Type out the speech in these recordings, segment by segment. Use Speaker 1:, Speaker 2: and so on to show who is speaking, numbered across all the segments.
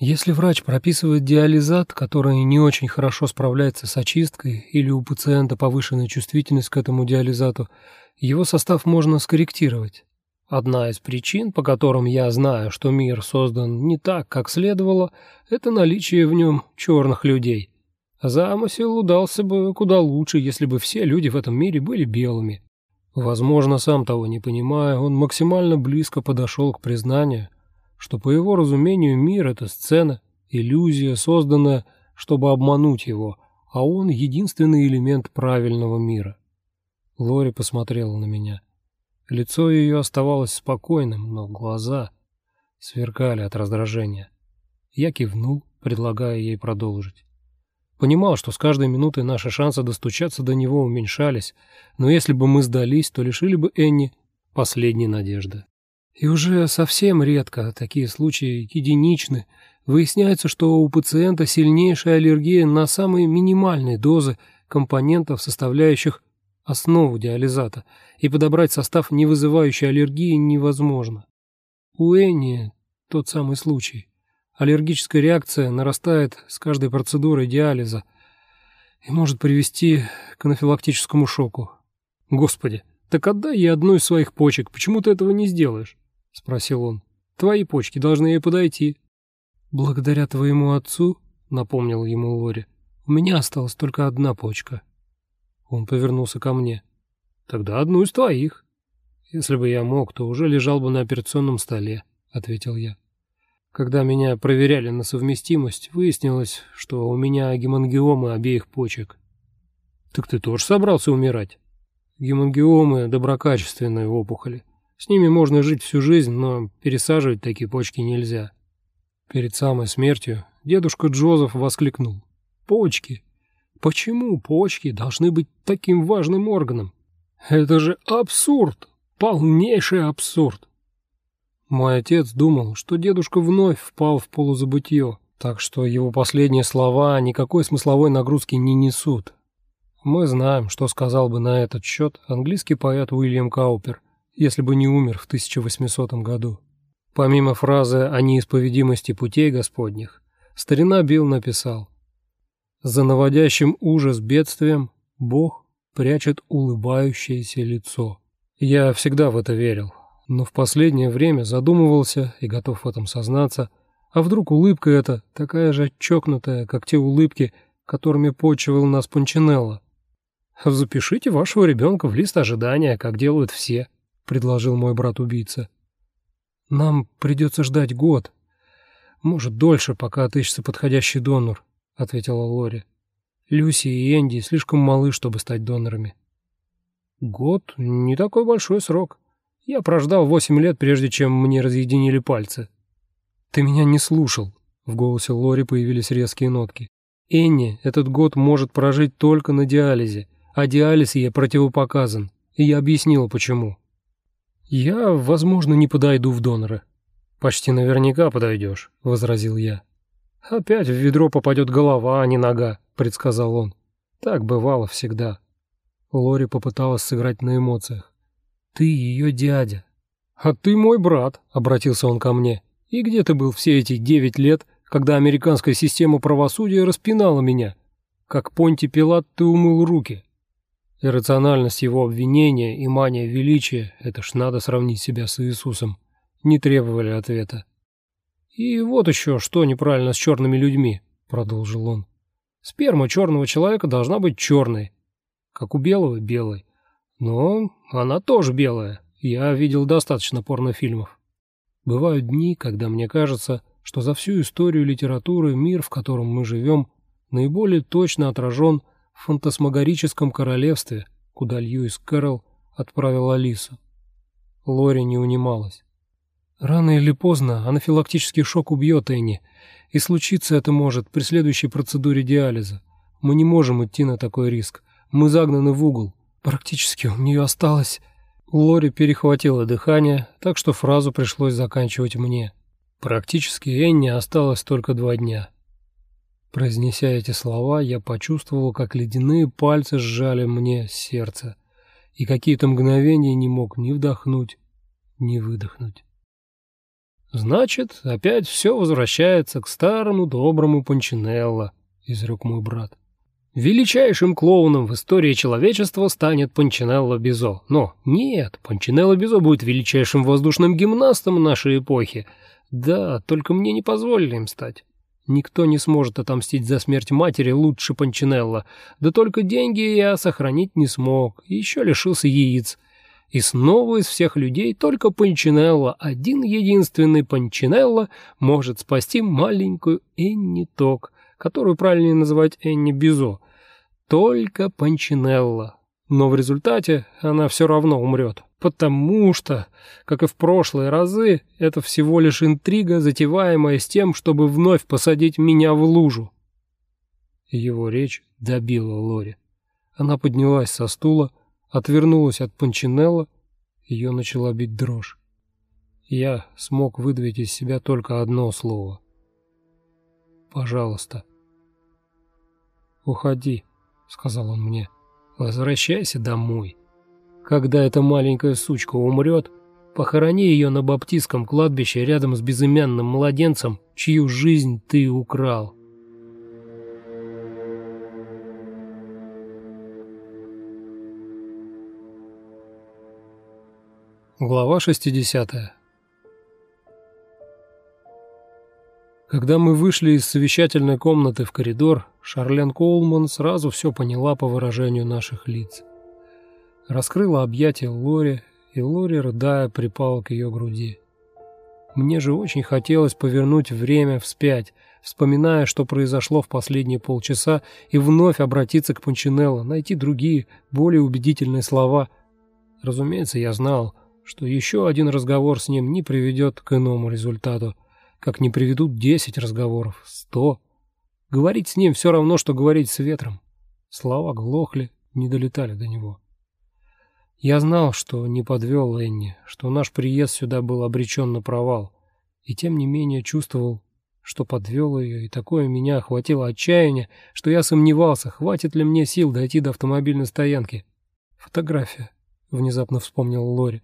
Speaker 1: Если врач прописывает диализат, который не очень хорошо справляется с очисткой, или у пациента повышенная чувствительность к этому диализату, его состав можно скорректировать. Одна из причин, по которым я знаю, что мир создан не так, как следовало, это наличие в нем черных людей. Замысел удался бы куда лучше, если бы все люди в этом мире были белыми. Возможно, сам того не понимая, он максимально близко подошел к признанию, что, по его разумению, мир — это сцена, иллюзия, созданная, чтобы обмануть его, а он — единственный элемент правильного мира. Лори посмотрела на меня. Лицо ее оставалось спокойным, но глаза сверкали от раздражения. Я кивнул, предлагая ей продолжить. Понимал, что с каждой минутой наши шансы достучаться до него уменьшались, но если бы мы сдались, то лишили бы Энни последней надежды. И уже совсем редко, такие случаи единичны, выясняется, что у пациента сильнейшая аллергия на самые минимальные дозы компонентов, составляющих основу диализата, и подобрать состав, не вызывающий аллергии, невозможно. У Энни тот самый случай. Аллергическая реакция нарастает с каждой процедурой диализа и может привести к анафилактическому шоку. Господи, так отдай ей одну из своих почек, почему ты этого не сделаешь? — спросил он. «Твои почки должны ей подойти». «Благодаря твоему отцу», — напомнил ему Лори, — «у меня осталась только одна почка». Он повернулся ко мне. «Тогда одну из твоих». «Если бы я мог, то уже лежал бы на операционном столе», — ответил я. Когда меня проверяли на совместимость, выяснилось, что у меня гемангиомы обеих почек. «Так ты тоже собрался умирать?» «Гемангиомы — доброкачественные опухоли. С ними можно жить всю жизнь, но пересаживать такие почки нельзя. Перед самой смертью дедушка Джозеф воскликнул. «Почки! Почему почки должны быть таким важным органом? Это же абсурд! Полнейший абсурд!» Мой отец думал, что дедушка вновь впал в полузабытье, так что его последние слова никакой смысловой нагрузки не несут. Мы знаем, что сказал бы на этот счет английский поэт Уильям Каупер – если бы не умер в 1800 году. Помимо фразы о неисповедимости путей Господних, старина Билл написал «За наводящим ужас бедствием Бог прячет улыбающееся лицо». Я всегда в это верил, но в последнее время задумывался и готов в этом сознаться, а вдруг улыбка эта такая же чокнутая, как те улыбки, которыми почивал нас Панчинелло. Запишите вашего ребенка в лист ожидания, как делают все предложил мой брат-убийца. Нам придется ждать год. Может, дольше, пока отыщется подходящий донор, ответила Лори. Люси и Энди слишком малы, чтобы стать донорами. Год не такой большой срок. Я прождал восемь лет, прежде чем мне разъединили пальцы. Ты меня не слушал. В голосе Лори появились резкие нотки. Энни этот год может прожить только на диализе, а диализ ей противопоказан, и я объяснила, почему. «Я, возможно, не подойду в доноры». «Почти наверняка подойдешь», — возразил я. «Опять в ведро попадет голова, а не нога», — предсказал он. «Так бывало всегда». Лори попыталась сыграть на эмоциях. «Ты ее дядя». «А ты мой брат», — обратился он ко мне. «И где ты был все эти девять лет, когда американская система правосудия распинала меня? Как Понти Пилат ты умыл руки». Иррациональность его обвинения и мания величия, это ж надо сравнить себя с Иисусом, не требовали ответа. «И вот еще что неправильно с черными людьми», — продолжил он. «Сперма черного человека должна быть черной, как у белого — белой. Но она тоже белая. Я видел достаточно порнофильмов. Бывают дни, когда мне кажется, что за всю историю литературы мир, в котором мы живем, наиболее точно отражен — фантасмагорическом королевстве, куда Льюис Кэрролл отправил Алису. Лори не унималась. Рано или поздно анафилактический шок убьет Энни, и случиться это может при следующей процедуре диализа. Мы не можем идти на такой риск. Мы загнаны в угол. Практически у нее осталось... Лори перехватила дыхание, так что фразу пришлось заканчивать мне. Практически Энни осталось только два дня. Произнеся эти слова, я почувствовал, как ледяные пальцы сжали мне сердце, и какие-то мгновения не мог ни вдохнуть, ни выдохнуть. Значит, опять все возвращается к старому доброму Панчинелло, изрек мой брат. Величайшим клоуном в истории человечества станет Панчинелло Бизо. Но нет, Панчинелло Бизо будет величайшим воздушным гимнастом нашей эпохи. Да, только мне не позволили им стать. Никто не сможет отомстить за смерть матери лучше Панчинелло. Да только деньги я сохранить не смог, еще лишился яиц. И снова из всех людей только Панчинелло, один единственный Панчинелло, может спасти маленькую Энни Ток, которую правильнее называть Энни Бизо. Только Панчинелло. Но в результате она все равно умрет. Потому что, как и в прошлые разы, это всего лишь интрига, затеваемая с тем, чтобы вновь посадить меня в лужу. Его речь добила Лори. Она поднялась со стула, отвернулась от Панчинелла, ее начала бить дрожь. Я смог выдавить из себя только одно слово. «Пожалуйста». «Уходи», — сказал он мне. «Возвращайся домой. Когда эта маленькая сучка умрет, похорони ее на баптистском кладбище рядом с безымянным младенцем, чью жизнь ты украл». Глава 60 Когда мы вышли из совещательной комнаты в коридор, Шарлен Коулман сразу все поняла по выражению наших лиц. Раскрыла объятия Лори, и Лори, рыдая, припала к ее груди. Мне же очень хотелось повернуть время вспять, вспоминая, что произошло в последние полчаса, и вновь обратиться к Панчинелло, найти другие, более убедительные слова. Разумеется, я знал, что еще один разговор с ним не приведет к иному результату, как не приведут десять разговоров, сто. Говорить с ним все равно, что говорить с ветром. Слова глохли, не долетали до него. Я знал, что не подвел Энни, что наш приезд сюда был обречен на провал, и тем не менее чувствовал, что подвел ее, и такое меня охватило отчаяние, что я сомневался, хватит ли мне сил дойти до автомобильной стоянки. Фотография, внезапно вспомнил Лори.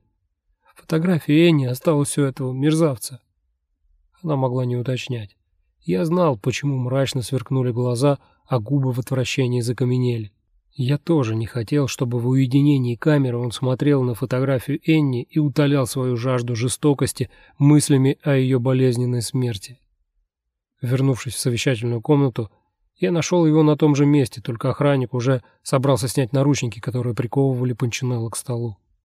Speaker 1: Фотография Энни осталась у этого мерзавца. Она могла не уточнять. Я знал, почему мрачно сверкнули глаза, а губы в отвращении закаменели. Я тоже не хотел, чтобы в уединении камеры он смотрел на фотографию Энни и утолял свою жажду жестокости мыслями о ее болезненной смерти. Вернувшись в совещательную комнату, я нашел его на том же месте, только охранник уже собрался снять наручники, которые приковывали Панчинелла к столу.